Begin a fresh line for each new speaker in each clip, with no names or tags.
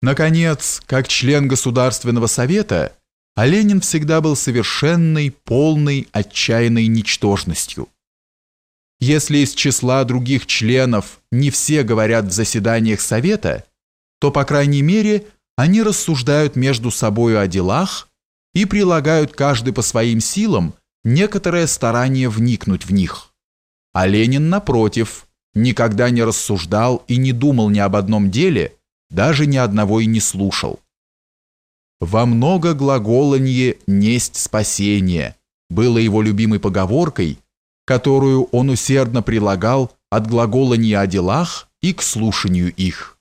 Наконец, как член Государственного совета, Оленин всегда был совершенной, полной, отчаянной ничтожностью. Если из числа других членов не все говорят в заседаниях Совета, то, по крайней мере, они рассуждают между собою о делах и прилагают каждый по своим силам некоторое старание вникнуть в них. А Ленин, напротив, никогда не рассуждал и не думал ни об одном деле, даже ни одного и не слушал. «Во много глаголанье несть спасение» было его любимой поговоркой, которую он усердно прилагал от глаголания о делах и к слушанию их.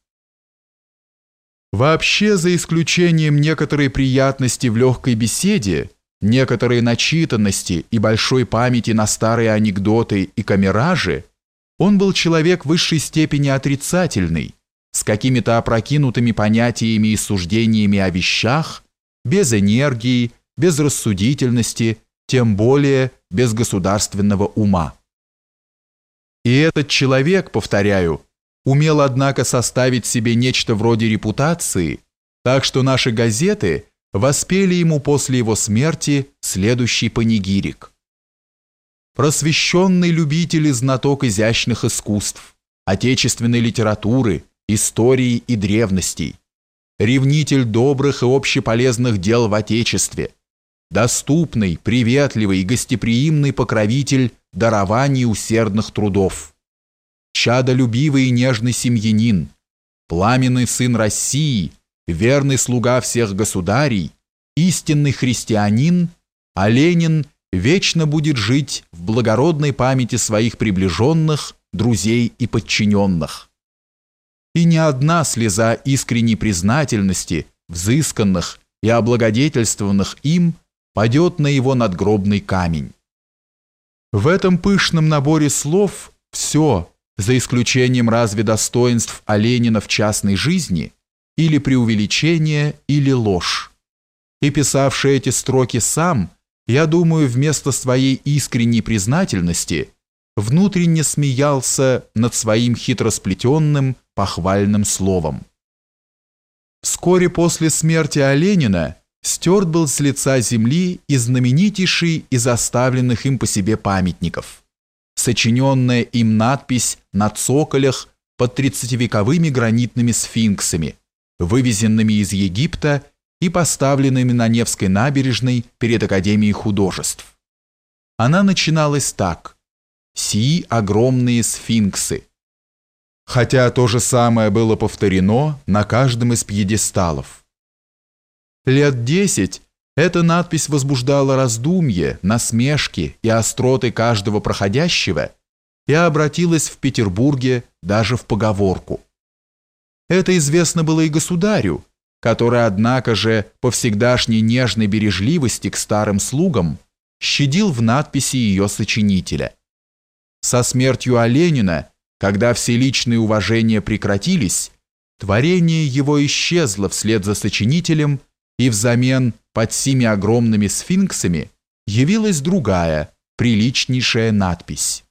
Вообще, за исключением некоторой приятности в легкой беседе, некоторой начитанности и большой памяти на старые анекдоты и камеражи, он был человек высшей степени отрицательный, какими-то опрокинутыми понятиями и суждениями о вещах, без энергии, без рассудительности, тем более без государственного ума. И этот человек, повторяю, умел, однако, составить себе нечто вроде репутации, так что наши газеты воспели ему после его смерти следующий панигирик. Просвещенный любитель и знаток изящных искусств, отечественной литературы, истории и древностей, ревнитель добрых и общеполезных дел в Отечестве, доступный, приветливый и гостеприимный покровитель дарований усердных трудов, чадолюбивый и нежный семьянин, пламенный сын России, верный слуга всех государей, истинный христианин, а Ленин вечно будет жить в благородной памяти своих приближенных, друзей и подчиненных и ни одна слеза искренней признательности, взысканных и облагодетельствованных им, падет на его надгробный камень. В этом пышном наборе слов все, за исключением разве достоинств Оленина в частной жизни, или преувеличение, или ложь. И писавший эти строки сам, я думаю, вместо своей искренней признательности – внутренне смеялся над своим хитросплетенным похвальным словом. Вскоре после смерти Оленина стерт был с лица земли и знаменитейший из оставленных им по себе памятников. Сочиненная им надпись на цоколях под тридцативековыми гранитными сфинксами, вывезенными из Египта и поставленными на Невской набережной перед Академией художеств. Она начиналась так – сии огромные сфинксы. Хотя то же самое было повторено на каждом из пьедесталов. Лет десять эта надпись возбуждала раздумье, насмешки и остроты каждого проходящего и обратилась в Петербурге даже в поговорку. Это известно было и государю, который, однако же, по всегдашней нежной бережливости к старым слугам щадил в надписи ее сочинителя. Со смертью Оленина, когда все личные уважения прекратились, творение его исчезло вслед за сочинителем, и взамен под сими огромными сфинксами явилась другая, приличнейшая надпись.